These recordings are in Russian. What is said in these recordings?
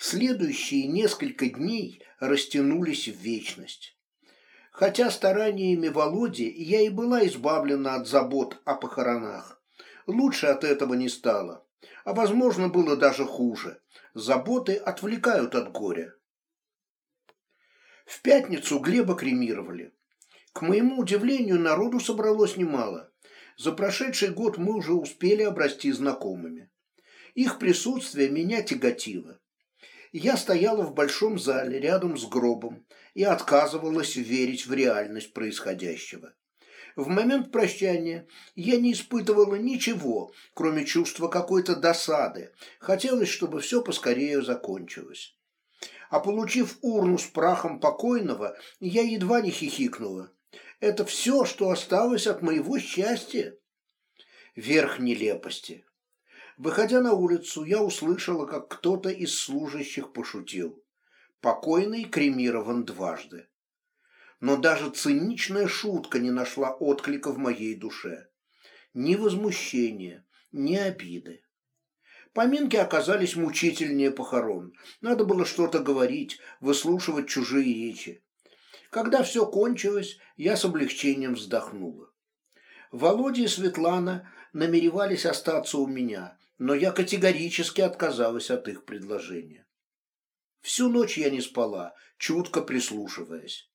Следующие несколько дней растянулись в вечность. Хотя стараниями Володи я и была избавлена от забот о похоронах, лучше от этого не стало, а возможно было даже хуже. Заботы отвлекают от горя. В пятницу Глеба кремировали. К моему удивлению, народу собралось немало. За прошедший год мы уже успели обрасти знакомыми. Их присутствие меня тяготило. Я стояла в большом зале рядом с гробом и отказывалась верить в реальность происходящего. В момент прощания я не испытывала ничего, кроме чувства какой-то досады. Хотелось, чтобы все поскорее закончилось. А получив урну с прахом покойного, я едва не хихикнула. Это все, что осталось от моего счастья. Верх нелепости. Выходя на улицу, я услышала, как кто-то из служащих пошутил. Покойный кремирован дважды. Но даже циничная шутка не нашла отклика в моей душе. Ни возмущения, ни обиды. Поминки оказались мучительнее похорон. Надо было что-то говорить, выслушивать чужие речи. Когда все кончилось, я с облегчением вздохнула. Володя и Светлана намеревались остаться у меня, но я категорически отказалась от их предложения. Всю ночь я не спала, чутко прислушиваясь.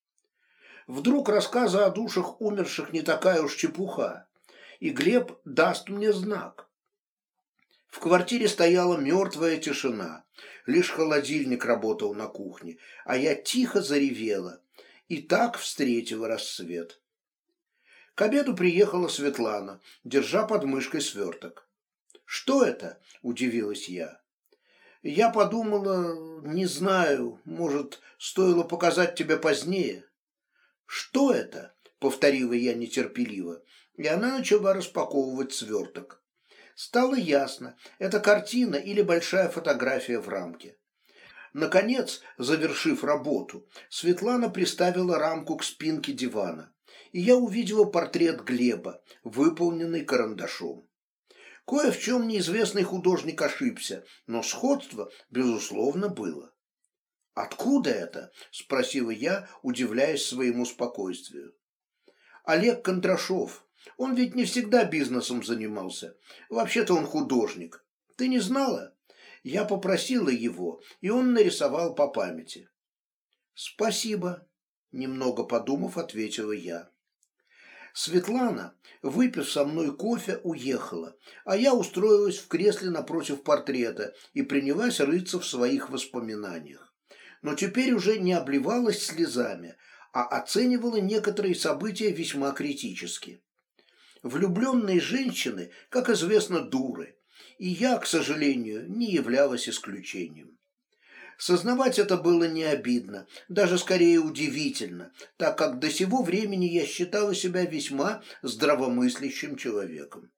Вдруг рассказы о душах умерших не такая уж чепуха, и Глеб даст мне знак. В квартире стояла мертвая тишина, лишь холодильник работал на кухне, а я тихо заревела, и так встретила рассвет. К обеду приехала Светлана, держа под мышкой сверток. «Что это?» – удивилась я. «Я подумала, не знаю, может, стоило показать тебе позднее». «Что это?» – повторила я нетерпеливо, и она начала распаковывать сверток. Стало ясно, это картина или большая фотография в рамке. Наконец, завершив работу, Светлана приставила рамку к спинке дивана, и я увидела портрет Глеба, выполненный карандашом. Кое в чем неизвестный художник ошибся, но сходство, безусловно, было. «Откуда это?» – спросила я, удивляясь своему спокойствию. «Олег Кондрашов. Он ведь не всегда бизнесом занимался. Вообще-то он художник. Ты не знала?» Я попросила его, и он нарисовал по памяти. «Спасибо», – немного подумав, ответила я. Светлана, выпив со мной кофе, уехала, а я устроилась в кресле напротив портрета и принялась рыться в своих воспоминаниях. Но теперь уже не обливалась слезами, а оценивала некоторые события весьма критически. Влюбленные женщины, как известно, дуры, и я, к сожалению, не являлась исключением. Сознавать это было не обидно, даже скорее удивительно, так как до сего времени я считала себя весьма здравомыслящим человеком.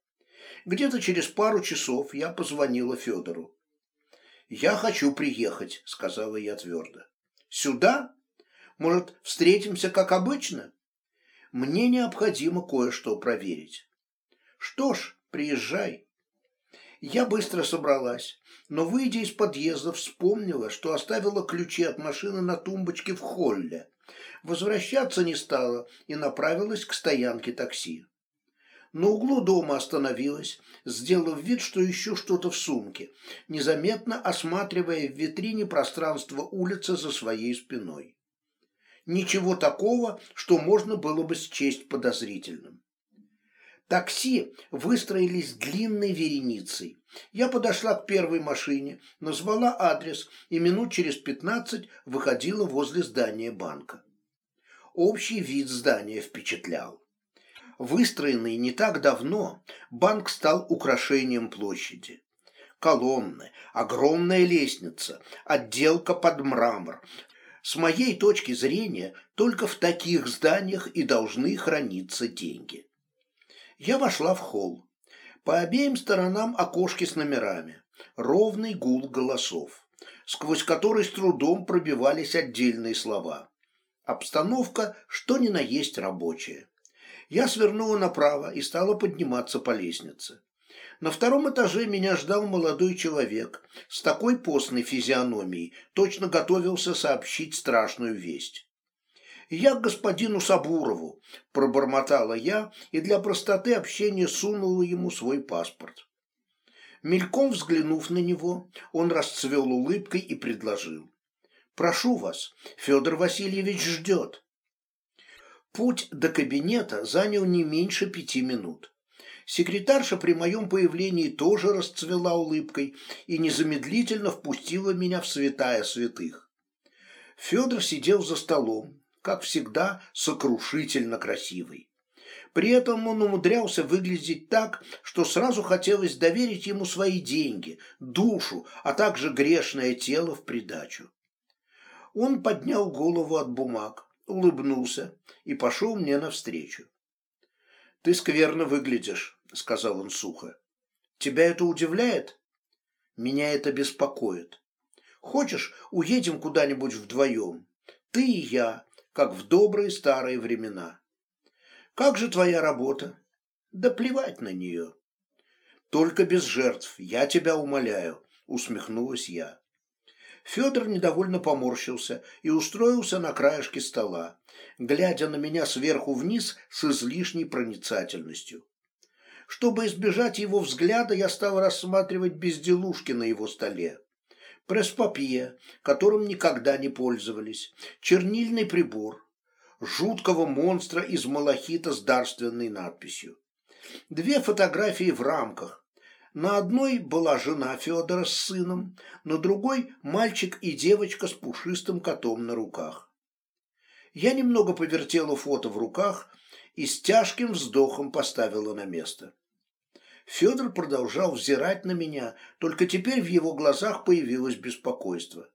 Где-то через пару часов я позвонила Федору. «Я хочу приехать», — сказала я твердо. «Сюда? Может, встретимся, как обычно?» «Мне необходимо кое-что проверить». «Что ж, приезжай». Я быстро собралась, но, выйдя из подъезда, вспомнила, что оставила ключи от машины на тумбочке в холле. Возвращаться не стала и направилась к стоянке такси. На углу дома остановилась, сделав вид, что ищу что-то в сумке, незаметно осматривая в витрине пространство улицы за своей спиной. Ничего такого, что можно было бы счесть подозрительным. Такси выстроились длинной вереницей. Я подошла к первой машине, назвала адрес и минут через пятнадцать выходила возле здания банка. Общий вид здания впечатлял. Выстроенный не так давно, банк стал украшением площади. Колонны, огромная лестница, отделка под мрамор. С моей точки зрения, только в таких зданиях и должны храниться деньги. Я вошла в холл. По обеим сторонам окошки с номерами. Ровный гул голосов, сквозь который с трудом пробивались отдельные слова. Обстановка, что ни на есть рабочая. Я свернула направо и стала подниматься по лестнице. На втором этаже меня ждал молодой человек с такой постной физиономией, точно готовился сообщить страшную весть. «Я к господину Сабурову», – пробормотала я и для простоты общения сунула ему свой паспорт. Мельком взглянув на него, он расцвел улыбкой и предложил. «Прошу вас, Федор Васильевич ждет». Путь до кабинета занял не меньше пяти минут. Секретарша при моем появлении тоже расцвела улыбкой и незамедлительно впустила меня в святая святых. Федор сидел за столом, как всегда, сокрушительно красивый. При этом он умудрялся выглядеть так, что сразу хотелось доверить ему свои деньги, душу, а также грешное тело в придачу. Он поднял голову от бумаг, улыбнулся и пошел мне навстречу. «Ты скверно выглядишь», — сказал он сухо. «Тебя это удивляет?» «Меня это беспокоит. Хочешь, уедем куда-нибудь вдвоем? Ты и я, как в добрые старые времена». Как же твоя работа? Да плевать на нее. Только без жертв, я тебя умоляю, усмехнулась я. Федор недовольно поморщился и устроился на краешке стола, глядя на меня сверху вниз с излишней проницательностью. Чтобы избежать его взгляда, я стал рассматривать безделушки на его столе. Пресс-папье, которым никогда не пользовались, чернильный прибор, жуткого монстра из малахита с дарственной надписью. Две фотографии в рамках. На одной была жена Федора с сыном, на другой – мальчик и девочка с пушистым котом на руках. Я немного повертела фото в руках и с тяжким вздохом поставила на место. Федор продолжал взирать на меня, только теперь в его глазах появилось беспокойство.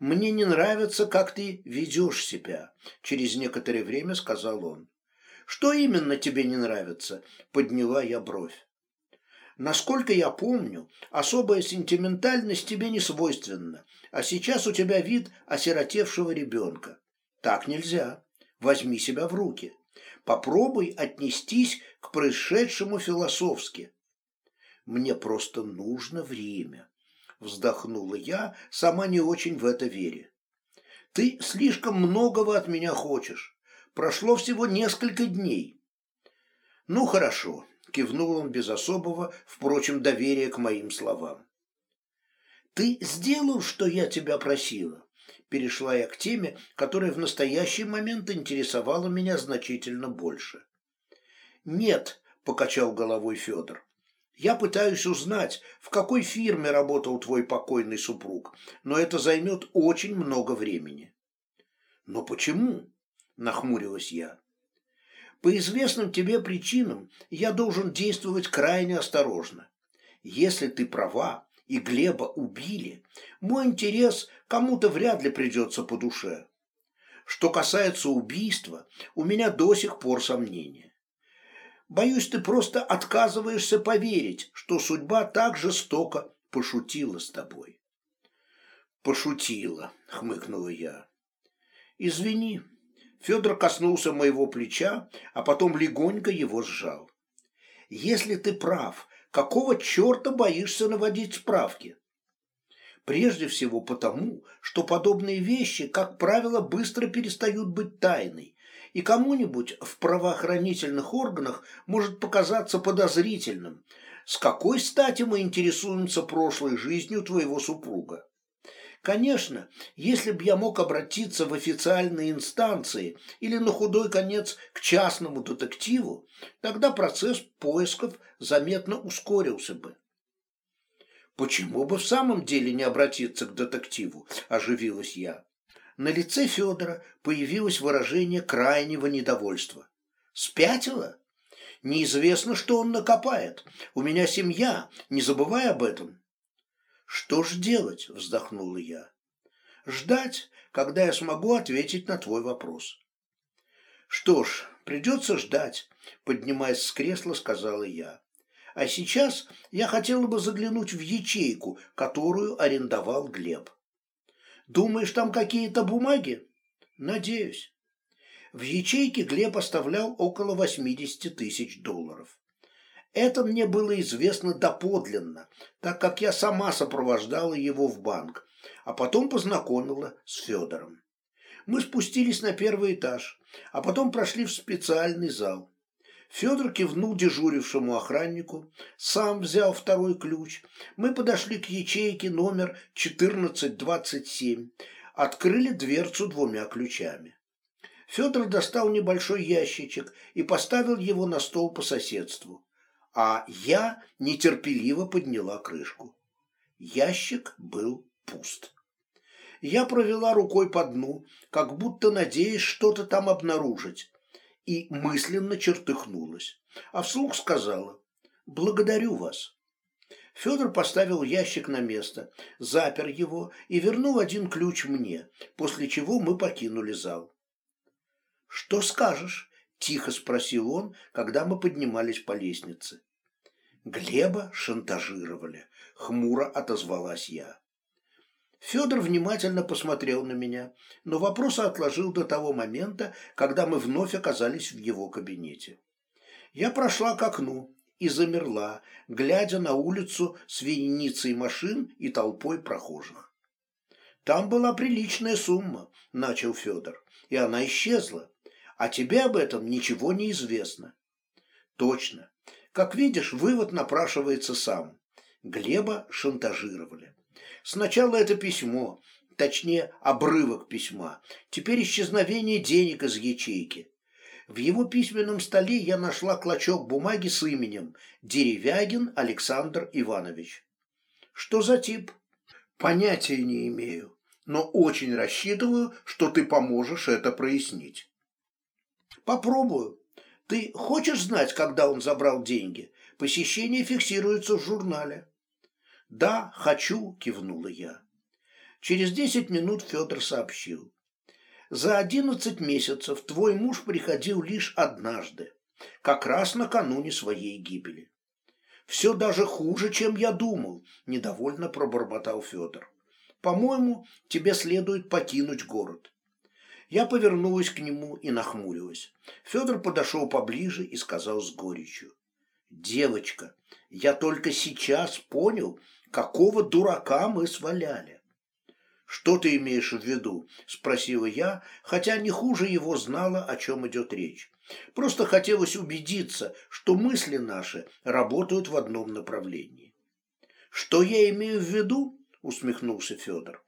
«Мне не нравится, как ты ведешь себя», – через некоторое время сказал он. «Что именно тебе не нравится?» – подняла я бровь. «Насколько я помню, особая сентиментальность тебе не свойственна, а сейчас у тебя вид осиротевшего ребенка. Так нельзя. Возьми себя в руки. Попробуй отнестись к происшедшему философски. Мне просто нужно время вздохнула я, сама не очень в это веря. Ты слишком многого от меня хочешь. Прошло всего несколько дней. Ну, хорошо, кивнул он без особого, впрочем, доверия к моим словам. Ты сделал, что я тебя просила? Перешла я к теме, которая в настоящий момент интересовала меня значительно больше. Нет, покачал головой Федор. Я пытаюсь узнать, в какой фирме работал твой покойный супруг, но это займет очень много времени. Но почему? Нахмурилась я. По известным тебе причинам я должен действовать крайне осторожно. Если ты права, и Глеба убили, мой интерес кому-то вряд ли придется по душе. Что касается убийства, у меня до сих пор сомнения. Боюсь, ты просто отказываешься поверить, что судьба так жестоко пошутила с тобой. Пошутила, хмыкнула я. Извини. Федор коснулся моего плеча, а потом легонько его сжал. Если ты прав, какого черта боишься наводить справки? Прежде всего потому, что подобные вещи, как правило, быстро перестают быть тайной, и кому-нибудь в правоохранительных органах может показаться подозрительным, с какой стати мы интересуемся прошлой жизнью твоего супруга. Конечно, если бы я мог обратиться в официальные инстанции или на худой конец к частному детективу, тогда процесс поисков заметно ускорился бы. «Почему бы в самом деле не обратиться к детективу?» – оживилась я. На лице Федора появилось выражение крайнего недовольства. «Спятила? Неизвестно, что он накопает. У меня семья, не забывай об этом». «Что ж делать?» – вздохнула я. «Ждать, когда я смогу ответить на твой вопрос». «Что ж, придется ждать», – поднимаясь с кресла, сказала я. «А сейчас я хотела бы заглянуть в ячейку, которую арендовал Глеб». Думаешь, там какие-то бумаги? Надеюсь. В ячейке Глеб оставлял около 80 тысяч долларов. Это мне было известно доподлинно, так как я сама сопровождала его в банк, а потом познакомила с Федором. Мы спустились на первый этаж, а потом прошли в специальный зал. Федор кивнул дежурившему охраннику, сам взял второй ключ. Мы подошли к ячейке номер 1427, открыли дверцу двумя ключами. Федор достал небольшой ящичек и поставил его на стол по соседству, а я нетерпеливо подняла крышку. Ящик был пуст. Я провела рукой по дну, как будто надеясь что-то там обнаружить, и мысленно чертыхнулась, а вслух сказала «Благодарю вас». Федор поставил ящик на место, запер его и вернул один ключ мне, после чего мы покинули зал. «Что скажешь?» – тихо спросил он, когда мы поднимались по лестнице. Глеба шантажировали, хмуро отозвалась я. Федор внимательно посмотрел на меня, но вопрос отложил до того момента, когда мы вновь оказались в его кабинете. Я прошла к окну и замерла, глядя на улицу с вереницей машин и толпой прохожих. «Там была приличная сумма», — начал Федор, — «и она исчезла. А тебе об этом ничего не известно». «Точно. Как видишь, вывод напрашивается сам. Глеба шантажировали. Сначала это письмо, точнее обрывок письма, теперь исчезновение денег из ячейки. В его письменном столе я нашла клочок бумаги с именем Деревягин Александр Иванович. Что за тип? Понятия не имею, но очень рассчитываю, что ты поможешь это прояснить. Попробую. Ты хочешь знать, когда он забрал деньги? Посещение фиксируется в журнале. «Да, хочу», – кивнула я. Через десять минут Федор сообщил. «За одиннадцать месяцев твой муж приходил лишь однажды, как раз накануне своей гибели». «Все даже хуже, чем я думал», – недовольно пробормотал Федор. «По-моему, тебе следует покинуть город». Я повернулась к нему и нахмурилась. Федор подошел поближе и сказал с горечью. «Девочка, я только сейчас понял, Какого дурака мы сваляли? Что ты имеешь в виду? Спросила я, хотя не хуже его знала, о чем идет речь. Просто хотелось убедиться, что мысли наши работают в одном направлении. Что я имею в виду? Усмехнулся Федор.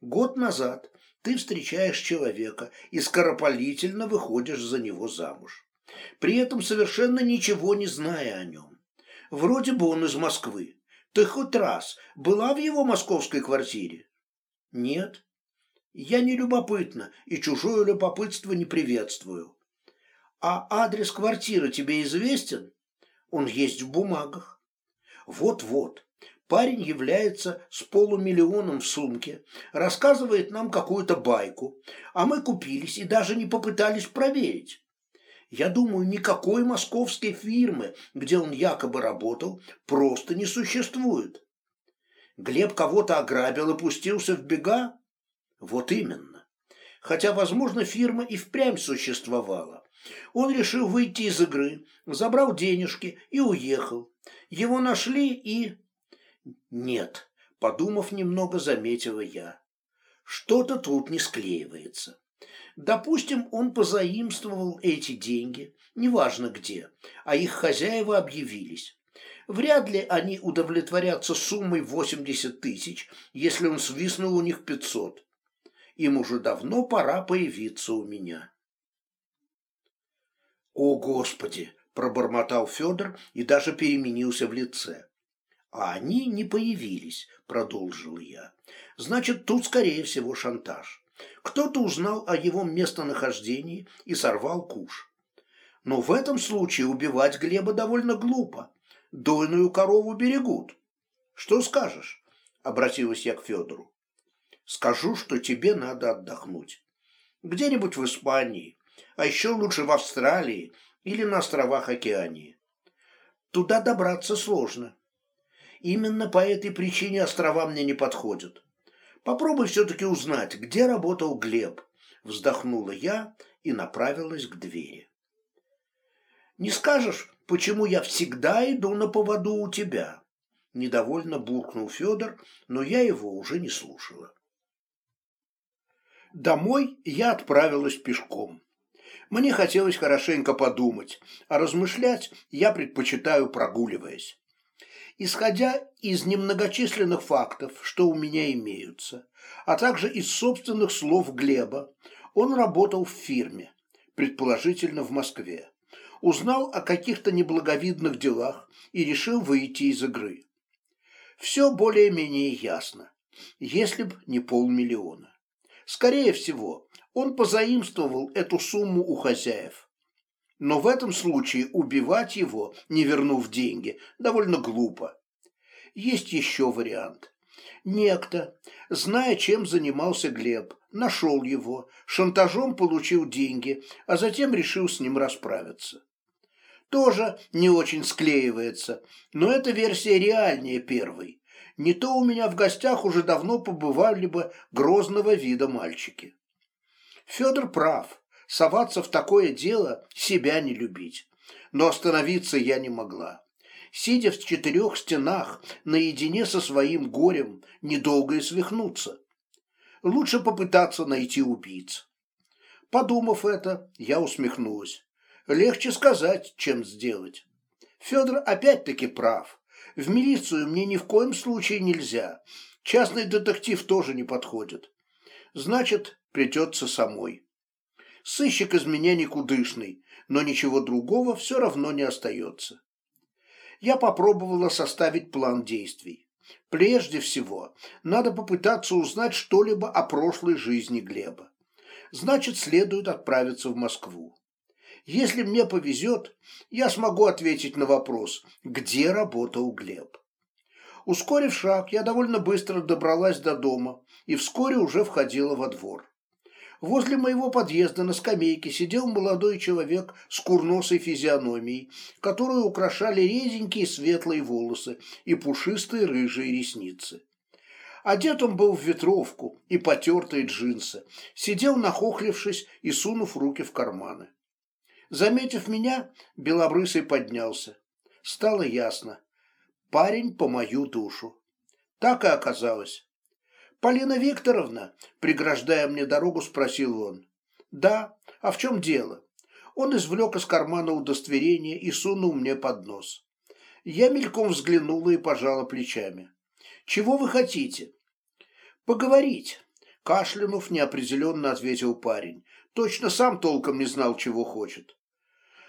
Год назад ты встречаешь человека и скоропалительно выходишь за него замуж. При этом совершенно ничего не зная о нем. Вроде бы он из Москвы, ты хоть раз была в его московской квартире? Нет. Я не любопытна и чужое любопытство не приветствую. А адрес квартиры тебе известен? Он есть в бумагах. Вот-вот. Парень является с полумиллионом в сумке, рассказывает нам какую-то байку, а мы купились и даже не попытались проверить. Я думаю, никакой московской фирмы, где он якобы работал, просто не существует. Глеб кого-то ограбил и пустился в бега? Вот именно. Хотя, возможно, фирма и впрямь существовала. Он решил выйти из игры, забрал денежки и уехал. Его нашли и... Нет, подумав немного, заметила я. Что-то тут не склеивается. Допустим, он позаимствовал эти деньги, неважно где, а их хозяева объявились. Вряд ли они удовлетворятся суммой 80 тысяч, если он свистнул у них 500. Им уже давно пора появиться у меня. «О, Господи!» – пробормотал Федор и даже переменился в лице. «А они не появились», – продолжил я. «Значит, тут, скорее всего, шантаж. Кто-то узнал о его местонахождении и сорвал куш. Но в этом случае убивать Глеба довольно глупо. Дойную корову берегут. Что скажешь? Обратилась я к Федору. Скажу, что тебе надо отдохнуть. Где-нибудь в Испании, а еще лучше в Австралии или на островах Океании. Туда добраться сложно. Именно по этой причине острова мне не подходят. Попробуй все-таки узнать, где работал Глеб. Вздохнула я и направилась к двери. Не скажешь, почему я всегда иду на поводу у тебя?» Недовольно буркнул Федор, но я его уже не слушала. Домой я отправилась пешком. Мне хотелось хорошенько подумать, а размышлять я предпочитаю прогуливаясь. Исходя из немногочисленных фактов, что у меня имеются, а также из собственных слов Глеба, он работал в фирме, предположительно в Москве, узнал о каких-то неблаговидных делах и решил выйти из игры. Все более-менее ясно, если б не полмиллиона. Скорее всего, он позаимствовал эту сумму у хозяев. Но в этом случае убивать его, не вернув деньги, довольно глупо. Есть еще вариант. Некто, зная, чем занимался Глеб, нашел его, шантажом получил деньги, а затем решил с ним расправиться. Тоже не очень склеивается, но эта версия реальнее первой. Не то у меня в гостях уже давно побывали бы грозного вида мальчики. Федор прав, соваться в такое дело – себя не любить. Но остановиться я не могла. Сидя в четырех стенах, наедине со своим горем, недолго и свихнуться. Лучше попытаться найти убийц. Подумав это, я усмехнулась. Легче сказать, чем сделать. Федор опять-таки прав. В милицию мне ни в коем случае нельзя. Частный детектив тоже не подходит. Значит, придется самой. Сыщик из меня никудышный, но ничего другого все равно не остается. Я попробовала составить план действий. Прежде всего, надо попытаться узнать что-либо о прошлой жизни Глеба. Значит, следует отправиться в Москву. Если мне повезет, я смогу ответить на вопрос, где работал Глеб. Ускорив шаг, я довольно быстро добралась до дома и вскоре уже входила во двор. Возле моего подъезда на скамейке сидел молодой человек с курносой физиономией, которую украшали резенькие светлые волосы и пушистые рыжие ресницы. Одет он был в ветровку и потертые джинсы, сидел нахохлившись и сунув руки в карманы. Заметив меня, Белобрысый поднялся. Стало ясно. Парень по мою душу. Так и оказалось. «Полина Викторовна», преграждая мне дорогу, спросил он. «Да, а в чем дело?» Он извлек из кармана удостоверение и сунул мне под нос. Я мельком взглянула и пожала плечами. «Чего вы хотите?» «Поговорить», – кашлянув неопределенно ответил парень. Точно сам толком не знал, чего хочет.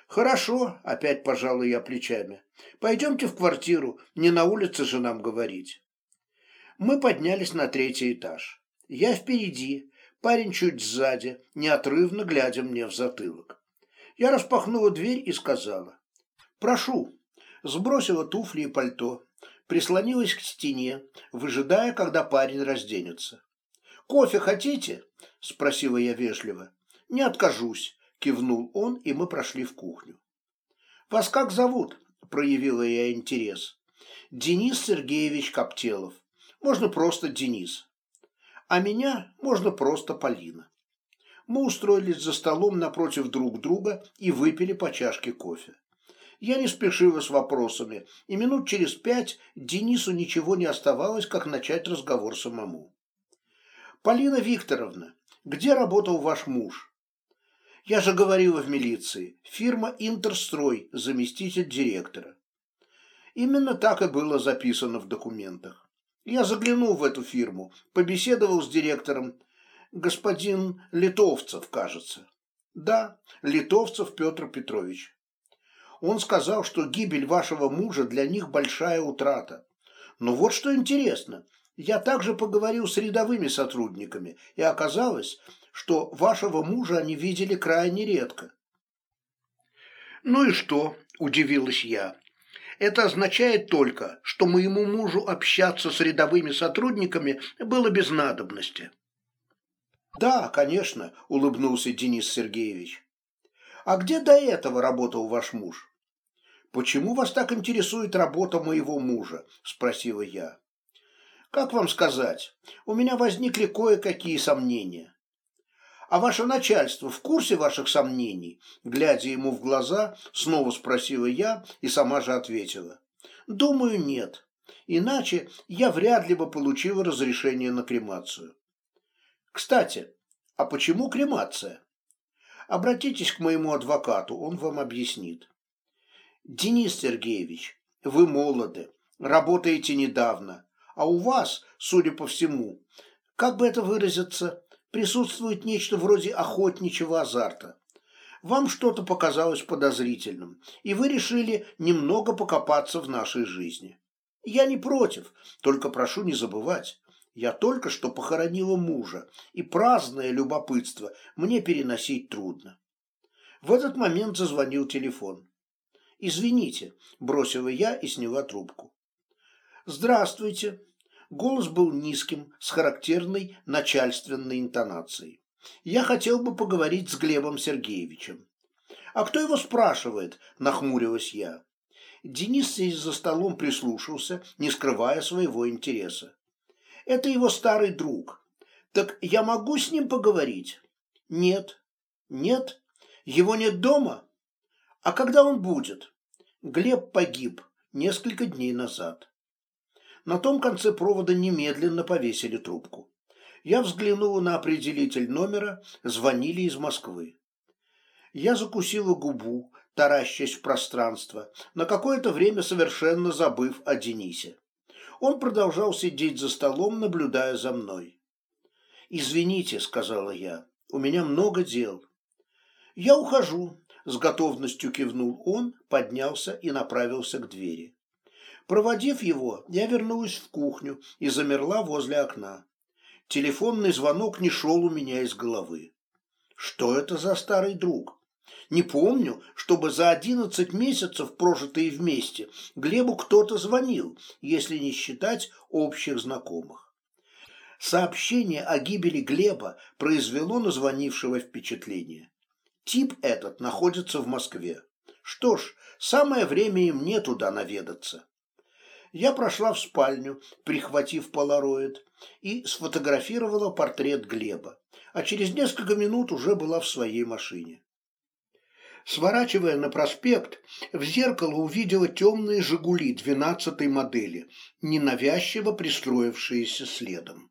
«Хорошо», – опять пожала я плечами. «Пойдемте в квартиру, не на улице же нам говорить». Мы поднялись на третий этаж. Я впереди, парень чуть сзади, неотрывно глядя мне в затылок. Я распахнула дверь и сказала «Прошу». Сбросила туфли и пальто, прислонилась к стене, выжидая, когда парень разденется. «Кофе хотите?» – спросила я вежливо. «Не откажусь», – кивнул он, и мы прошли в кухню. «Вас как зовут?» – проявила я интерес. «Денис Сергеевич Коптелов. Можно просто Денис. А меня можно просто Полина». Мы устроились за столом напротив друг друга и выпили по чашке кофе. Я не спешила с вопросами, и минут через пять Денису ничего не оставалось, как начать разговор самому. «Полина Викторовна, где работал ваш муж?» Я же говорила в милиции. Фирма «Интерстрой», заместитель директора. Именно так и было записано в документах. Я заглянул в эту фирму, побеседовал с директором. Господин Литовцев, кажется. Да, Литовцев Петр Петрович. Он сказал, что гибель вашего мужа для них большая утрата. Но вот что интересно. Я также поговорил с рядовыми сотрудниками, и оказалось, что вашего мужа они видели крайне редко. «Ну и что?» – удивилась я. «Это означает только, что моему мужу общаться с рядовыми сотрудниками было без надобности». «Да, конечно», – улыбнулся Денис Сергеевич. «А где до этого работал ваш муж?» «Почему вас так интересует работа моего мужа?» – спросила я. «Как вам сказать? У меня возникли кое-какие сомнения. А ваше начальство в курсе ваших сомнений? Глядя ему в глаза, снова спросила я и сама же ответила. Думаю, нет. Иначе я вряд ли бы получила разрешение на кремацию. Кстати, а почему кремация? Обратитесь к моему адвокату, он вам объяснит. Денис Сергеевич, вы молоды, работаете недавно, а у вас, судя по всему, как бы это выразиться, присутствует нечто вроде охотничьего азарта. Вам что-то показалось подозрительным, и вы решили немного покопаться в нашей жизни. Я не против, только прошу не забывать. Я только что похоронила мужа, и праздное любопытство мне переносить трудно. В этот момент зазвонил телефон. «Извините», – бросила я и сняла трубку. «Здравствуйте», Голос был низким, с характерной начальственной интонацией. Я хотел бы поговорить с Глебом Сергеевичем. «А кто его спрашивает?» – нахмурилась я. Денис сидя за столом прислушался, не скрывая своего интереса. «Это его старый друг. Так я могу с ним поговорить?» «Нет». «Нет? Его нет дома? А когда он будет?» Глеб погиб несколько дней назад. На том конце провода немедленно повесили трубку. Я взглянула на определитель номера, звонили из Москвы. Я закусила губу, таращась в пространство, на какое-то время совершенно забыв о Денисе. Он продолжал сидеть за столом, наблюдая за мной. «Извините», — сказала я, — «у меня много дел». «Я ухожу», — с готовностью кивнул он, поднялся и направился к двери. Проводив его, я вернулась в кухню и замерла возле окна. Телефонный звонок не шел у меня из головы. Что это за старый друг? Не помню, чтобы за одиннадцать месяцев, прожитые вместе, Глебу кто-то звонил, если не считать общих знакомых. Сообщение о гибели Глеба произвело на звонившего впечатление. Тип этот находится в Москве. Что ж, самое время и мне туда наведаться. Я прошла в спальню, прихватив полароид, и сфотографировала портрет Глеба, а через несколько минут уже была в своей машине. Сворачивая на проспект, в зеркало увидела темные «Жигули» двенадцатой модели, ненавязчиво пристроившиеся следом.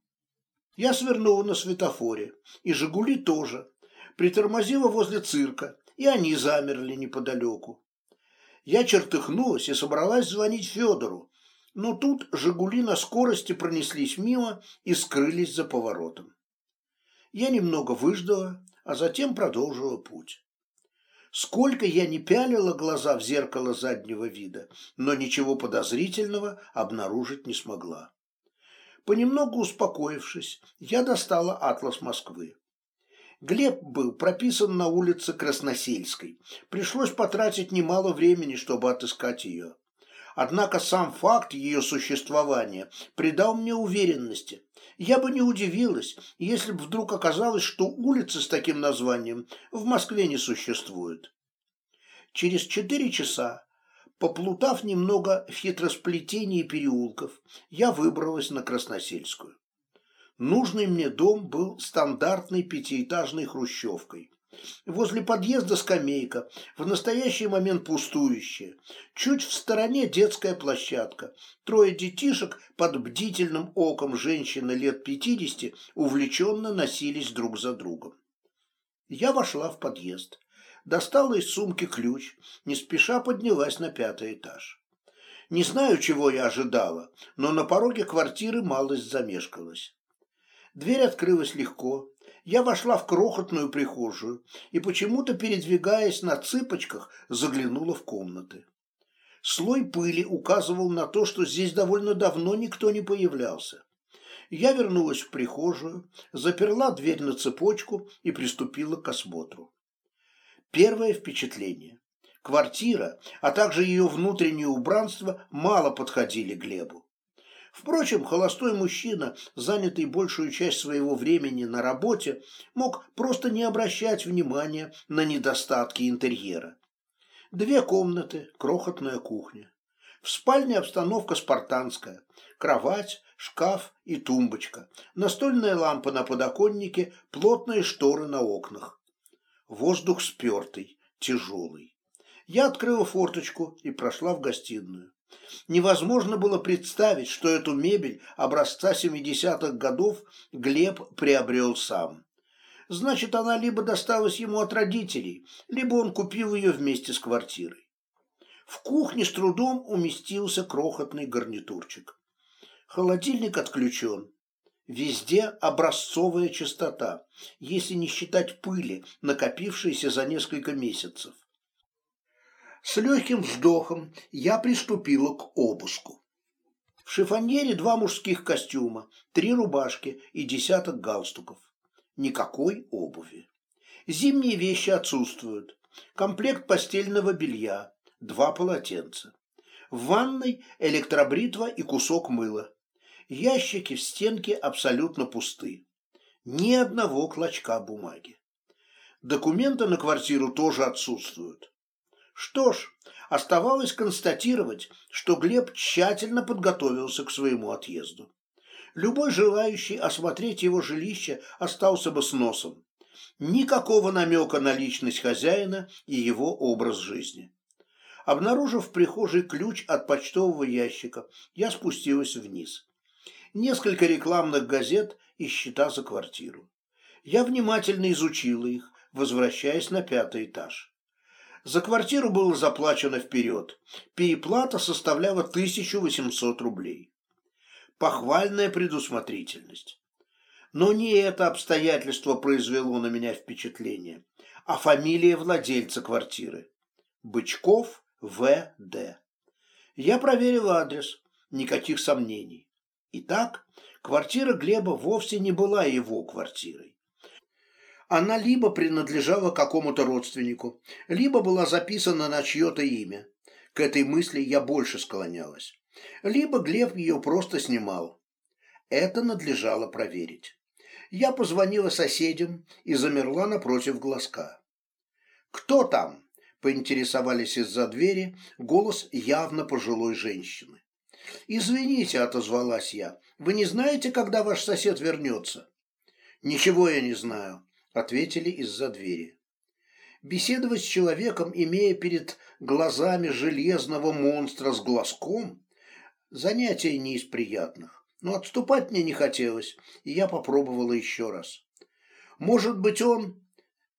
Я свернула на светофоре, и «Жигули» тоже, притормозила возле цирка, и они замерли неподалеку. Я чертыхнулась и собралась звонить Федору, но тут «Жигули» на скорости пронеслись мимо и скрылись за поворотом. Я немного выждала, а затем продолжила путь. Сколько я не пялила глаза в зеркало заднего вида, но ничего подозрительного обнаружить не смогла. Понемногу успокоившись, я достала атлас Москвы. Глеб был прописан на улице Красносельской. Пришлось потратить немало времени, чтобы отыскать ее. Однако сам факт ее существования придал мне уверенности. Я бы не удивилась, если бы вдруг оказалось, что улицы с таким названием в Москве не существует. Через четыре часа, поплутав немного в хитросплетении переулков, я выбралась на Красносельскую. Нужный мне дом был стандартной пятиэтажной хрущевкой. Возле подъезда скамейка, в настоящий момент пустующая. Чуть в стороне детская площадка. Трое детишек под бдительным оком женщины лет пятидесяти увлеченно носились друг за другом. Я вошла в подъезд, достала из сумки ключ, не спеша поднялась на пятый этаж. Не знаю, чего я ожидала, но на пороге квартиры малость замешкалась. Дверь открылась легко, я вошла в крохотную прихожую и почему-то, передвигаясь на цыпочках, заглянула в комнаты. Слой пыли указывал на то, что здесь довольно давно никто не появлялся. Я вернулась в прихожую, заперла дверь на цепочку и приступила к осмотру. Первое впечатление. Квартира, а также ее внутреннее убранство мало подходили Глебу. Впрочем, холостой мужчина, занятый большую часть своего времени на работе, мог просто не обращать внимания на недостатки интерьера. Две комнаты, крохотная кухня. В спальне обстановка спартанская. Кровать, шкаф и тумбочка, настольная лампа на подоконнике, плотные шторы на окнах. Воздух спертый, тяжелый. Я открыла форточку и прошла в гостиную. Невозможно было представить, что эту мебель образца 70-х годов Глеб приобрел сам. Значит, она либо досталась ему от родителей, либо он купил ее вместе с квартирой. В кухне с трудом уместился крохотный гарнитурчик. Холодильник отключен. Везде образцовая чистота, если не считать пыли, накопившейся за несколько месяцев. С легким вздохом я приступила к обыску. В шифоньере два мужских костюма, три рубашки и десяток галстуков. Никакой обуви. Зимние вещи отсутствуют. Комплект постельного белья, два полотенца. В ванной электробритва и кусок мыла. Ящики в стенке абсолютно пусты. Ни одного клочка бумаги. Документы на квартиру тоже отсутствуют. Что ж, оставалось констатировать, что Глеб тщательно подготовился к своему отъезду. Любой желающий осмотреть его жилище остался бы с носом. Никакого намека на личность хозяина и его образ жизни. Обнаружив в прихожей ключ от почтового ящика, я спустилась вниз. Несколько рекламных газет и счета за квартиру. Я внимательно изучила их, возвращаясь на пятый этаж. За квартиру было заплачено вперед. Переплата составляла 1800 рублей. Похвальная предусмотрительность. Но не это обстоятельство произвело на меня впечатление, а фамилия владельца квартиры. Бычков В.Д. Я проверил адрес, никаких сомнений. Итак, квартира Глеба вовсе не была его квартирой она либо принадлежала какому-то родственнику, либо была записана на чье-то имя. К этой мысли я больше склонялась. Либо Глеб ее просто снимал. Это надлежало проверить. Я позвонила соседям и замерла напротив глазка. «Кто там?» – поинтересовались из-за двери голос явно пожилой женщины. «Извините», – отозвалась я, – «вы не знаете, когда ваш сосед вернется?» «Ничего я не знаю ответили из-за двери. Беседовать с человеком, имея перед глазами железного монстра с глазком, занятие не из приятных. Но отступать мне не хотелось, и я попробовала еще раз. Может быть, он...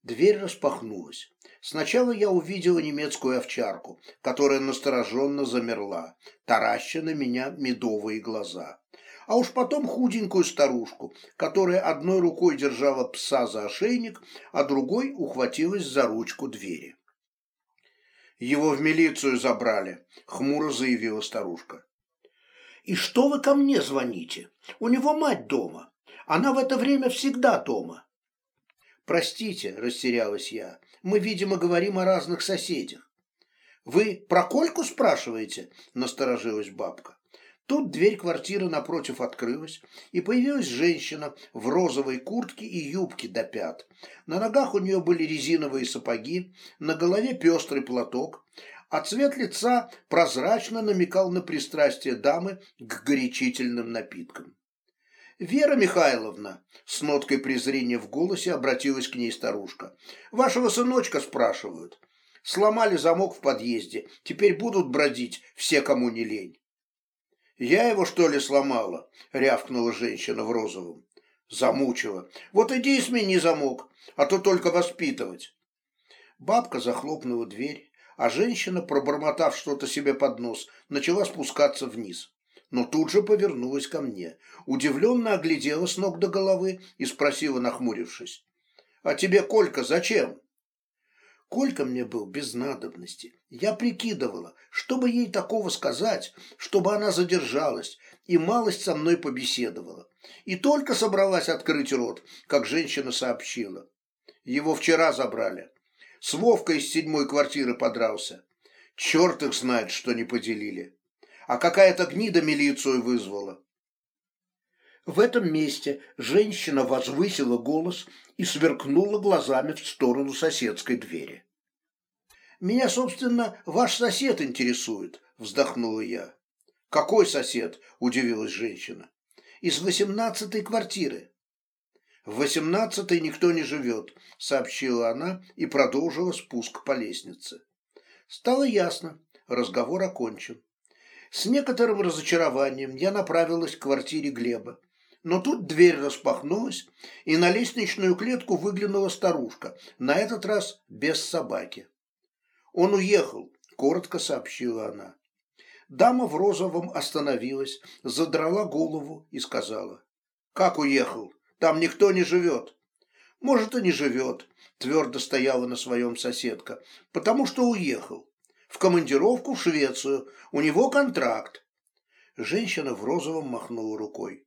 Дверь распахнулась. Сначала я увидела немецкую овчарку, которая настороженно замерла, тараща на меня медовые глаза а уж потом худенькую старушку, которая одной рукой держала пса за ошейник, а другой ухватилась за ручку двери. «Его в милицию забрали», — хмуро заявила старушка. «И что вы ко мне звоните? У него мать дома. Она в это время всегда дома». «Простите», — растерялась я, — «мы, видимо, говорим о разных соседях». «Вы про Кольку спрашиваете?» – насторожилась бабка. Тут дверь квартиры напротив открылась, и появилась женщина в розовой куртке и юбке до пят. На ногах у нее были резиновые сапоги, на голове пестрый платок, а цвет лица прозрачно намекал на пристрастие дамы к горячительным напиткам. «Вера Михайловна», — с ноткой презрения в голосе обратилась к ней старушка, — «вашего сыночка спрашивают. Сломали замок в подъезде, теперь будут бродить все, кому не лень». «Я его, что ли, сломала?» — рявкнула женщина в розовом. Замучила. «Вот иди и смени замок, а то только воспитывать». Бабка захлопнула дверь, а женщина, пробормотав что-то себе под нос, начала спускаться вниз. Но тут же повернулась ко мне, удивленно оглядела с ног до головы и спросила, нахмурившись. «А тебе, Колька, зачем?» Колька мне был без надобности. Я прикидывала, чтобы ей такого сказать, чтобы она задержалась и малость со мной побеседовала. И только собралась открыть рот, как женщина сообщила. Его вчера забрали. С Вовкой из седьмой квартиры подрался. Черт их знает, что не поделили. А какая-то гнида милицию вызвала. В этом месте женщина возвысила голос и сверкнула глазами в сторону соседской двери. «Меня, собственно, ваш сосед интересует», – вздохнула я. «Какой сосед?» – удивилась женщина. Из восемнадцатой квартиры. В восемнадцатой никто не живет, сообщила она и продолжила спуск по лестнице. Стало ясно, разговор окончен. С некоторым разочарованием я направилась к квартире Глеба. Но тут дверь распахнулась, и на лестничную клетку выглянула старушка, на этот раз без собаки. «Он уехал», — коротко сообщила она. Дама в розовом остановилась, задрала голову и сказала. «Как уехал? Там никто не живет». «Может, и не живет», — твердо стояла на своем соседка, «потому что уехал. В командировку в Швецию. У него контракт». Женщина в розовом махнула рукой.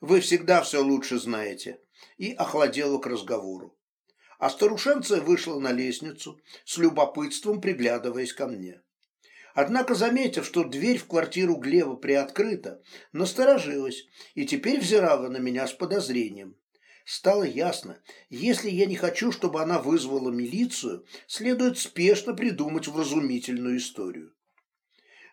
«Вы всегда все лучше знаете», и охладела к разговору. А старушенция вышла на лестницу, с любопытством приглядываясь ко мне. Однако, заметив, что дверь в квартиру Глеба приоткрыта, насторожилась и теперь взирала на меня с подозрением. Стало ясно, если я не хочу, чтобы она вызвала милицию, следует спешно придумать вразумительную историю.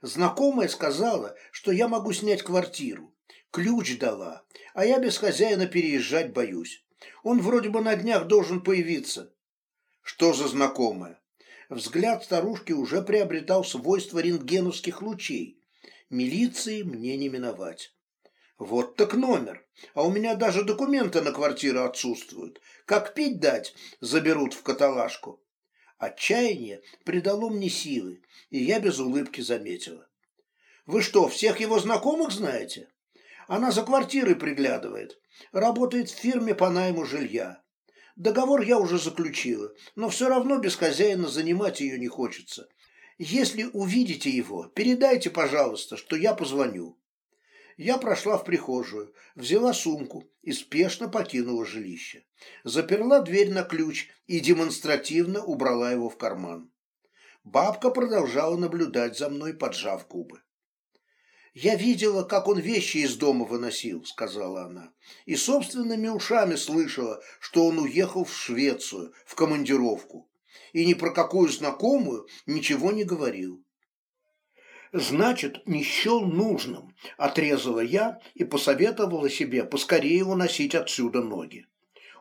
Знакомая сказала, что я могу снять квартиру. Ключ дала, а я без хозяина переезжать боюсь. Он вроде бы на днях должен появиться. Что за знакомая? Взгляд старушки уже приобретал свойства рентгеновских лучей. Милиции мне не миновать. Вот так номер. А у меня даже документы на квартиру отсутствуют. Как пить дать, заберут в каталажку. Отчаяние придало мне силы, и я без улыбки заметила. Вы что, всех его знакомых знаете? Она за квартирой приглядывает. Работает в фирме по найму жилья. Договор я уже заключила, но все равно без хозяина занимать ее не хочется. Если увидите его, передайте, пожалуйста, что я позвоню. Я прошла в прихожую, взяла сумку и спешно покинула жилище. Заперла дверь на ключ и демонстративно убрала его в карман. Бабка продолжала наблюдать за мной, поджав губы. «Я видела, как он вещи из дома выносил», — сказала она, «и собственными ушами слышала, что он уехал в Швецию, в командировку, и ни про какую знакомую ничего не говорил». «Значит, не счел нужным», — отрезала я и посоветовала себе поскорее уносить отсюда ноги.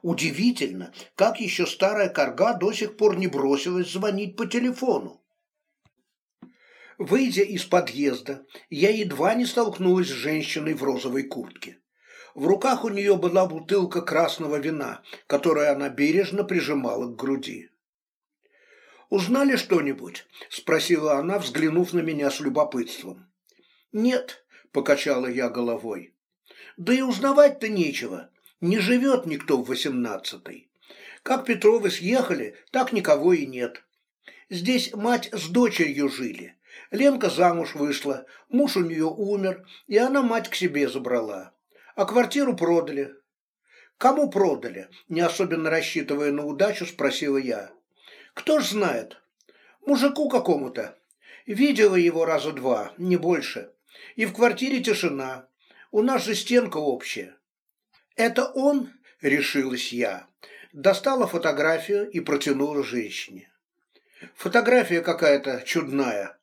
Удивительно, как еще старая корга до сих пор не бросилась звонить по телефону. Выйдя из подъезда, я едва не столкнулась с женщиной в розовой куртке. В руках у нее была бутылка красного вина, которую она бережно прижимала к груди. «Узнали что-нибудь?» – спросила она, взглянув на меня с любопытством. «Нет», – покачала я головой. «Да и узнавать-то нечего. Не живет никто в восемнадцатой. Как Петровы съехали, так никого и нет. Здесь мать с дочерью жили, Ленка замуж вышла, муж у нее умер, и она мать к себе забрала. А квартиру продали. Кому продали? Не особенно рассчитывая на удачу, спросила я. Кто ж знает? Мужику какому-то. Видела его раза два, не больше. И в квартире тишина. У нас же стенка общая. Это он, решилась я. Достала фотографию и протянула женщине. Фотография какая-то чудная.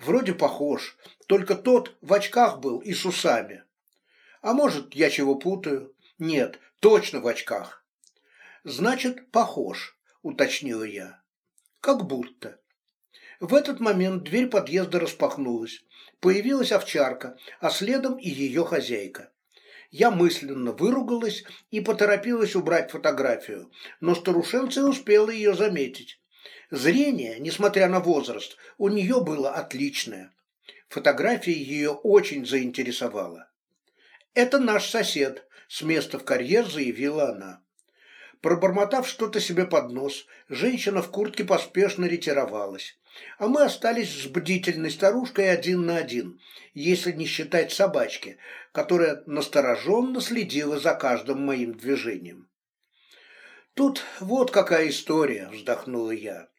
Вроде похож, только тот в очках был и с усами. А может, я чего путаю? Нет, точно в очках. Значит, похож, уточнила я. Как будто. В этот момент дверь подъезда распахнулась. Появилась овчарка, а следом и ее хозяйка. Я мысленно выругалась и поторопилась убрать фотографию, но старушенция успела ее заметить. Зрение, несмотря на возраст, у нее было отличное. Фотография ее очень заинтересовала. «Это наш сосед», – с места в карьер заявила она. Пробормотав что-то себе под нос, женщина в куртке поспешно ретировалась. А мы остались с бдительной старушкой один на один, если не считать собачки, которая настороженно следила за каждым моим движением. «Тут вот какая история», – вздохнула я.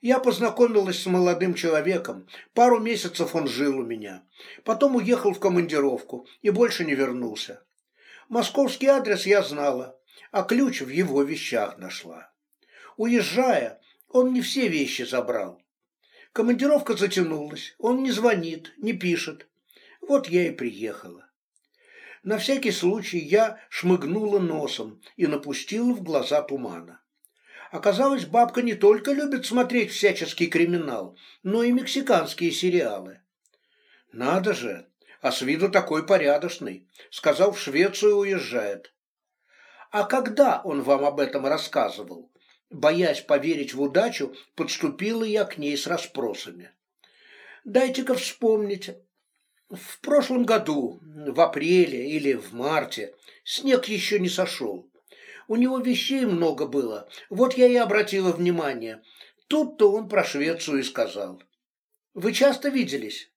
Я познакомилась с молодым человеком. Пару месяцев он жил у меня. Потом уехал в командировку и больше не вернулся. Московский адрес я знала, а ключ в его вещах нашла. Уезжая, он не все вещи забрал. Командировка затянулась, он не звонит, не пишет. Вот я и приехала. На всякий случай я шмыгнула носом и напустила в глаза тумана. Оказалось, бабка не только любит смотреть всяческий криминал, но и мексиканские сериалы. Надо же, а с виду такой порядочный. Сказал, в Швецию уезжает. А когда он вам об этом рассказывал? Боясь поверить в удачу, подступила я к ней с расспросами. Дайте-ка вспомнить. В прошлом году, в апреле или в марте, снег еще не сошел. У него вещей много было, вот я и обратила внимание. Тут-то он про Швецию и сказал. Вы часто виделись?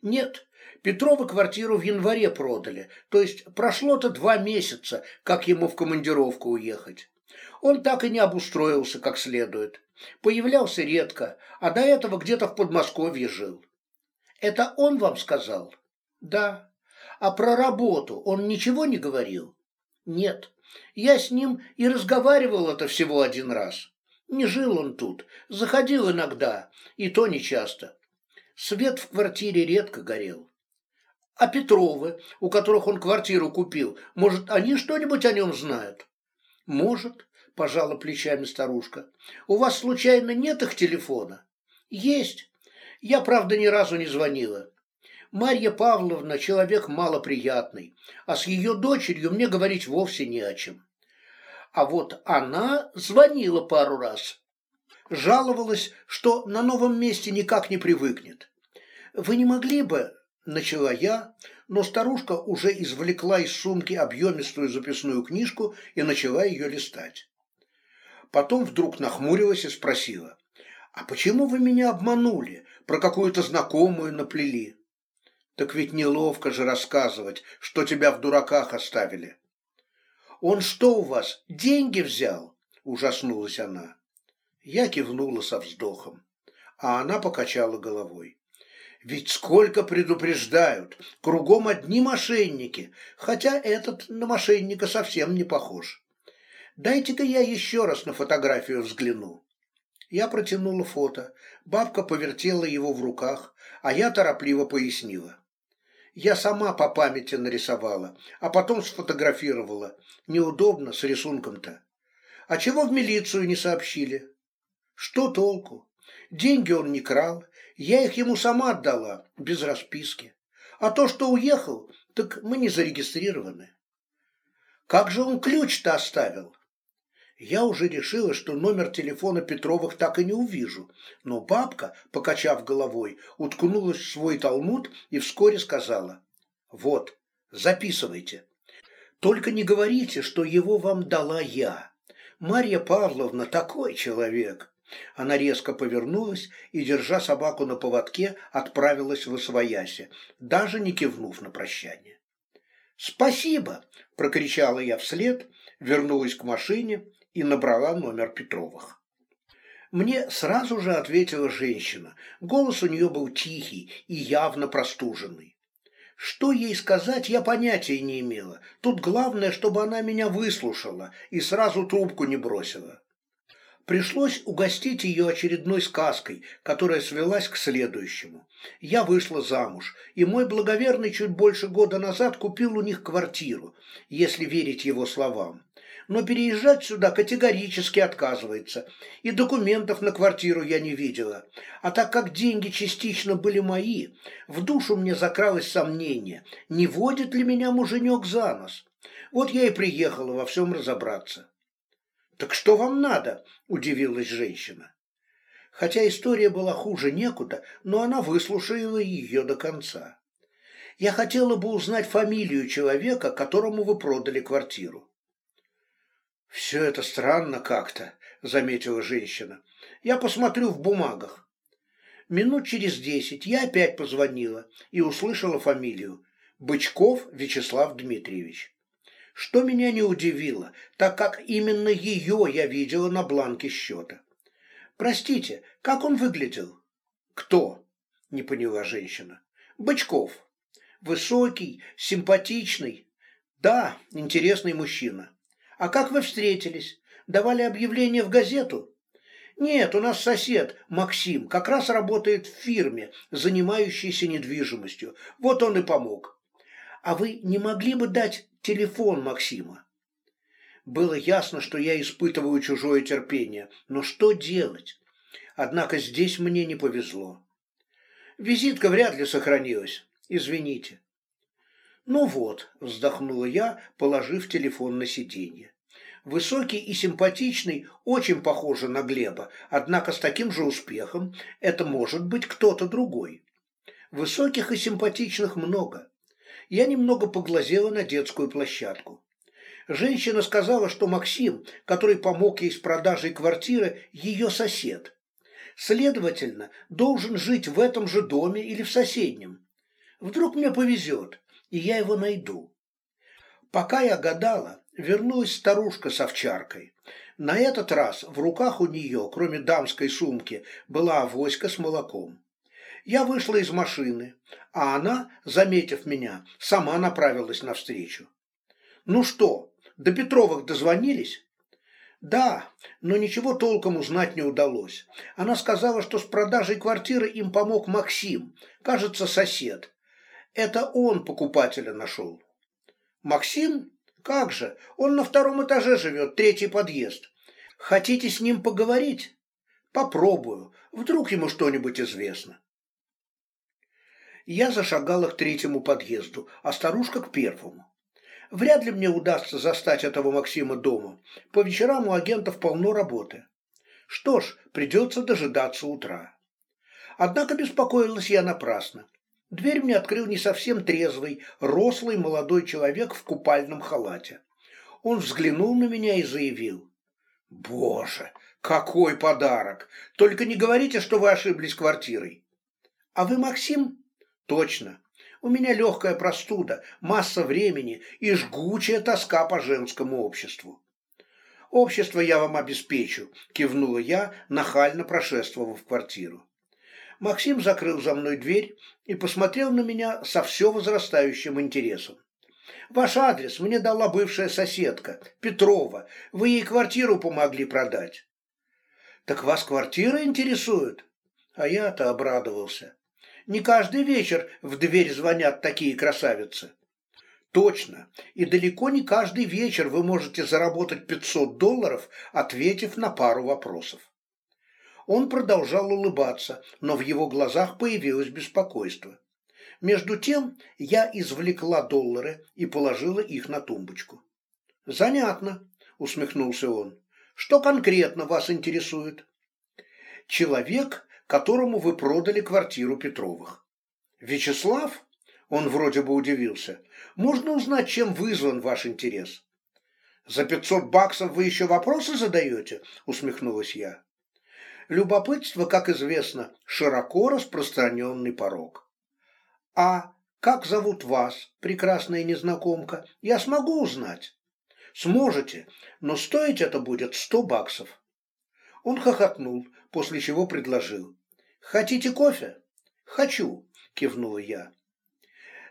Нет, Петрова квартиру в январе продали, то есть прошло-то два месяца, как ему в командировку уехать. Он так и не обустроился как следует. Появлялся редко, а до этого где-то в Подмосковье жил. Это он вам сказал? Да. А про работу он ничего не говорил? Нет. Я с ним и разговаривал это всего один раз. Не жил он тут, заходил иногда, и то нечасто. Свет в квартире редко горел. А Петровы, у которых он квартиру купил, может, они что-нибудь о нем знают? Может, пожала плечами старушка. У вас случайно нет их телефона? Есть. Я, правда, ни разу не звонила. Марья Павловна человек малоприятный, а с ее дочерью мне говорить вовсе не о чем. А вот она звонила пару раз. Жаловалась, что на новом месте никак не привыкнет. Вы не могли бы, начала я, но старушка уже извлекла из сумки объемистую записную книжку и начала ее листать. Потом вдруг нахмурилась и спросила, «А почему вы меня обманули, про какую-то знакомую наплели?» «Так ведь неловко же рассказывать, что тебя в дураках оставили». «Он что у вас, деньги взял?» – ужаснулась она. Я кивнула со вздохом, а она покачала головой. Ведь сколько предупреждают, кругом одни мошенники, хотя этот на мошенника совсем не похож. Дайте-ка я еще раз на фотографию взгляну. Я протянула фото, бабка повертела его в руках, а я торопливо пояснила. Я сама по памяти нарисовала, а потом сфотографировала. Неудобно с рисунком-то. А чего в милицию не сообщили? Что толку? Деньги он не крал, я их ему сама отдала, без расписки. А то, что уехал, так мы не зарегистрированы. Как же он ключ-то оставил? Я уже решила, что номер телефона Петровых так и не увижу, но бабка, покачав головой, уткнулась в свой талмуд и вскоре сказала, «Вот, записывайте. Только не говорите, что его вам дала я. Марья Павловна такой человек». Она резко повернулась и, держа собаку на поводке, отправилась в освояси, даже не кивнув на прощание. «Спасибо!» – прокричала я вслед, вернулась к машине и набрала номер Петровых. Мне сразу же ответила женщина. Голос у нее был тихий и явно простуженный. Что ей сказать, я понятия не имела. Тут главное, чтобы она меня выслушала и сразу трубку не бросила. Пришлось угостить ее очередной сказкой, которая свелась к следующему. Я вышла замуж, и мой благоверный чуть больше года назад купил у них квартиру, если верить его словам но переезжать сюда категорически отказывается, и документов на квартиру я не видела. А так как деньги частично были мои, в душу мне закралось сомнение, не водит ли меня муженек за нос. Вот я и приехала во всем разобраться. «Так что вам надо?» – удивилась женщина. Хотя история была хуже некуда, но она выслушала ее до конца. «Я хотела бы узнать фамилию человека, которому вы продали квартиру». «Все это странно как-то», — заметила женщина. «Я посмотрю в бумагах». Минут через десять я опять позвонила и услышала фамилию. Бычков Вячеслав Дмитриевич. Что меня не удивило, так как именно ее я видела на бланке счета. «Простите, как он выглядел?» «Кто?» – не поняла женщина. «Бычков. Высокий, симпатичный. Да, интересный мужчина. А как вы встретились? Давали объявление в газету? Нет, у нас сосед, Максим, как раз работает в фирме, занимающейся недвижимостью. Вот он и помог. А вы не могли бы дать телефон Максима? Было ясно, что я испытываю чужое терпение, но что делать? Однако здесь мне не повезло. Визитка вряд ли сохранилась. Извините. Ну вот, вздохнула я, положив телефон на сиденье. Высокий и симпатичный, очень похоже на Глеба, однако с таким же успехом это может быть кто-то другой. Высоких и симпатичных много. Я немного поглазела на детскую площадку. Женщина сказала, что Максим, который помог ей с продажей квартиры, ее сосед. Следовательно, должен жить в этом же доме или в соседнем. Вдруг мне повезет, и я его найду. Пока я гадала, вернулась старушка с овчаркой. На этот раз в руках у нее, кроме дамской сумки, была авоська с молоком. Я вышла из машины, а она, заметив меня, сама направилась навстречу. «Ну что, до Петровых дозвонились?» «Да, но ничего толком узнать не удалось. Она сказала, что с продажей квартиры им помог Максим, кажется, сосед. Это он покупателя нашел». «Максим? Как же, он на втором этаже живет, третий подъезд. Хотите с ним поговорить? Попробую, вдруг ему что-нибудь известно». Я зашагала к третьему подъезду, а старушка к первому. Вряд ли мне удастся застать этого Максима дома. По вечерам у агентов полно работы. Что ж, придется дожидаться утра. Однако беспокоилась я напрасно. Дверь мне открыл не совсем трезвый, рослый молодой человек в купальном халате. Он взглянул на меня и заявил. «Боже, какой подарок! Только не говорите, что вы ошиблись квартирой». «А вы Максим?» «Точно. У меня легкая простуда, масса времени и жгучая тоска по женскому обществу. «Общество я вам обеспечу», – кивнула я, нахально прошествовав в квартиру. Максим закрыл за мной дверь и посмотрел на меня со все возрастающим интересом. «Ваш адрес мне дала бывшая соседка, Петрова. Вы ей квартиру помогли продать». «Так вас квартира интересует?» А я-то обрадовался. Не каждый вечер в дверь звонят такие красавицы. Точно. И далеко не каждый вечер вы можете заработать 500 долларов, ответив на пару вопросов. Он продолжал улыбаться, но в его глазах появилось беспокойство. Между тем я извлекла доллары и положила их на тумбочку. «Занятно», — усмехнулся он. «Что конкретно вас интересует?» «Человек, которому вы продали квартиру Петровых. Вячеслав? Он вроде бы удивился. Можно узнать, чем вызван ваш интерес? За пятьсот баксов вы еще вопросы задаете? Усмехнулась я. Любопытство, как известно, широко распространенный порог. А как зовут вас, прекрасная незнакомка? Я смогу узнать. Сможете, но стоить это будет сто баксов. Он хохотнул, после чего предложил. «Хотите кофе?» «Хочу», – кивнула я.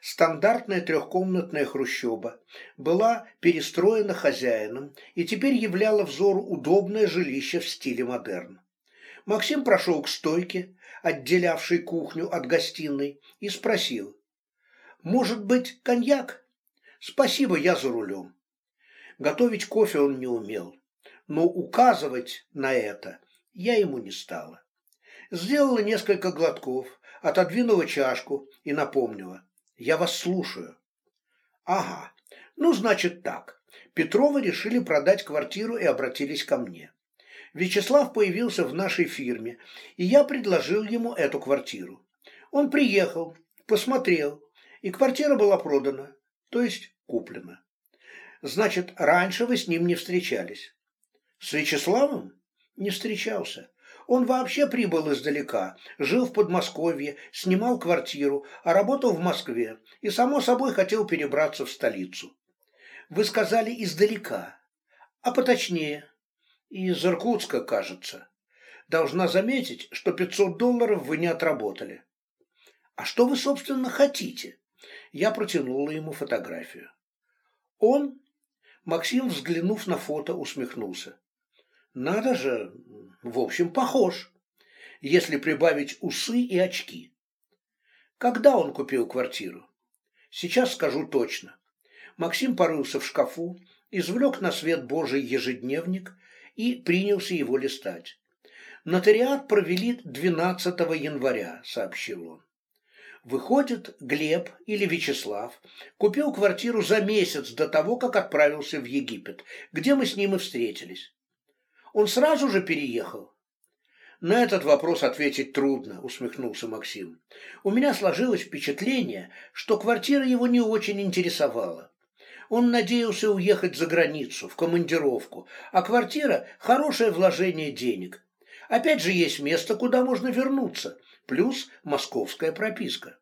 Стандартная трехкомнатная хрущоба была перестроена хозяином и теперь являла взору удобное жилище в стиле модерн. Максим прошел к стойке, отделявшей кухню от гостиной, и спросил. «Может быть, коньяк?» «Спасибо, я за рулем». Готовить кофе он не умел, но указывать на это я ему не стала сделала несколько глотков, отодвинула чашку и напомнила. «Я вас слушаю». «Ага, ну, значит так. Петровы решили продать квартиру и обратились ко мне. Вячеслав появился в нашей фирме, и я предложил ему эту квартиру. Он приехал, посмотрел, и квартира была продана, то есть куплена. Значит, раньше вы с ним не встречались. С Вячеславом? Не встречался. Он вообще прибыл издалека, жил в Подмосковье, снимал квартиру, а работал в Москве и, само собой, хотел перебраться в столицу. Вы сказали «издалека», а поточнее. Из Иркутска, кажется. Должна заметить, что 500 долларов вы не отработали. А что вы, собственно, хотите? Я протянула ему фотографию. Он, Максим, взглянув на фото, усмехнулся. Надо же, в общем, похож, если прибавить усы и очки. Когда он купил квартиру? Сейчас скажу точно. Максим порылся в шкафу, извлек на свет Божий ежедневник и принялся его листать. Нотариат провели 12 января, сообщил он. Выходит, Глеб или Вячеслав купил квартиру за месяц до того, как отправился в Египет, где мы с ним и встретились. Он сразу же переехал. На этот вопрос ответить трудно, усмехнулся Максим. У меня сложилось впечатление, что квартира его не очень интересовала. Он надеялся уехать за границу, в командировку, а квартира – хорошее вложение денег. Опять же есть место, куда можно вернуться – плюс московская прописка.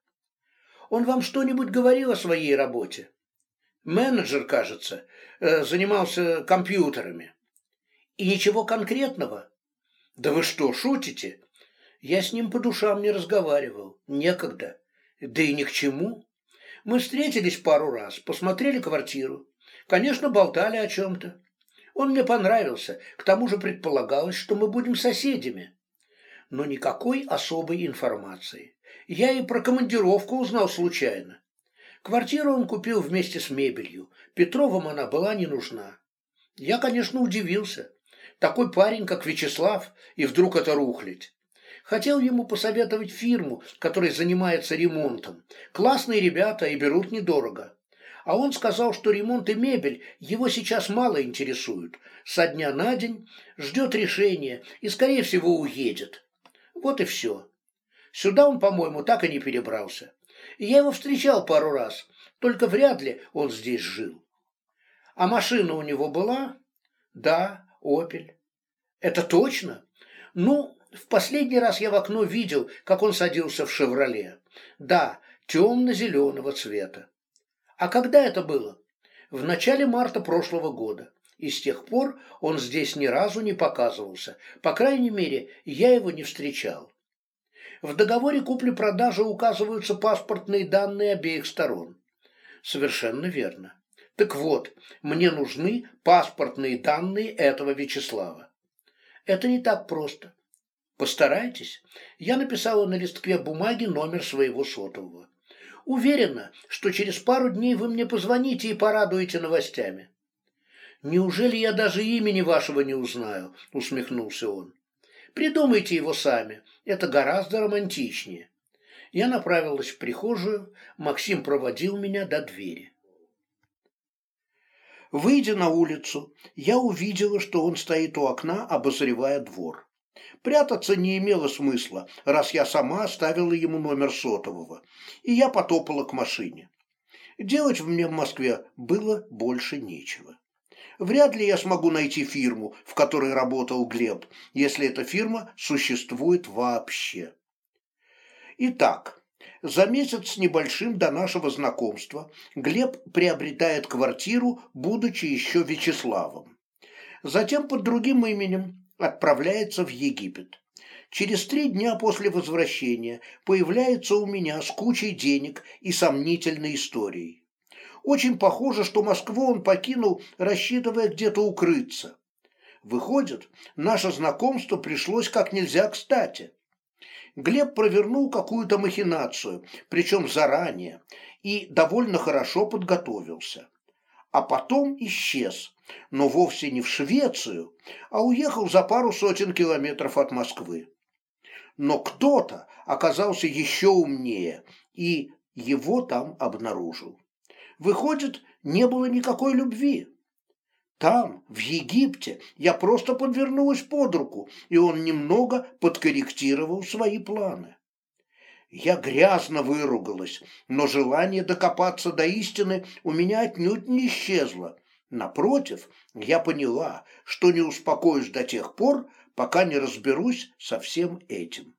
Он вам что-нибудь говорил о своей работе? Менеджер, кажется, э, занимался компьютерами. И ничего конкретного? Да вы что, шутите? Я с ним по душам не разговаривал, некогда. Да и ни к чему. Мы встретились пару раз, посмотрели квартиру. Конечно, болтали о чем-то. Он мне понравился, к тому же предполагалось, что мы будем соседями но никакой особой информации. Я и про командировку узнал случайно. Квартиру он купил вместе с мебелью. Петровым она была не нужна. Я, конечно, удивился. Такой парень, как Вячеслав, и вдруг это рухлить. Хотел ему посоветовать фирму, которая занимается ремонтом. Классные ребята и берут недорого. А он сказал, что ремонт и мебель его сейчас мало интересуют. Со дня на день ждет решения и, скорее всего, уедет. Вот и все. Сюда он, по-моему, так и не перебрался. я его встречал пару раз, только вряд ли он здесь жил. А машина у него была? Да, «Опель». Это точно? Ну, в последний раз я в окно видел, как он садился в «Шевроле». Да, темно-зеленого цвета. А когда это было? В начале марта прошлого года и с тех пор он здесь ни разу не показывался. По крайней мере, я его не встречал. В договоре купли-продажи указываются паспортные данные обеих сторон. Совершенно верно. Так вот, мне нужны паспортные данные этого Вячеслава. Это не так просто. Постарайтесь. Я написала на листке бумаги номер своего сотового. Уверена, что через пару дней вы мне позвоните и порадуете новостями. «Неужели я даже имени вашего не узнаю?» – усмехнулся он. «Придумайте его сами, это гораздо романтичнее». Я направилась в прихожую, Максим проводил меня до двери. Выйдя на улицу, я увидела, что он стоит у окна, обозревая двор. Прятаться не имело смысла, раз я сама оставила ему номер сотового, и я потопала к машине. Делать мне в Москве было больше нечего. Вряд ли я смогу найти фирму, в которой работал Глеб, если эта фирма существует вообще. Итак, за месяц с небольшим до нашего знакомства Глеб приобретает квартиру, будучи еще Вячеславом. Затем под другим именем отправляется в Египет. Через три дня после возвращения появляется у меня с кучей денег и сомнительной историей. Очень похоже, что Москву он покинул, рассчитывая где-то укрыться. Выходит, наше знакомство пришлось как нельзя кстати. Глеб провернул какую-то махинацию, причем заранее, и довольно хорошо подготовился. А потом исчез, но вовсе не в Швецию, а уехал за пару сотен километров от Москвы. Но кто-то оказался еще умнее и его там обнаружил. Выходит, не было никакой любви. Там, в Египте, я просто подвернулась под руку, и он немного подкорректировал свои планы. Я грязно выругалась, но желание докопаться до истины у меня отнюдь не исчезло. Напротив, я поняла, что не успокоюсь до тех пор, пока не разберусь со всем этим.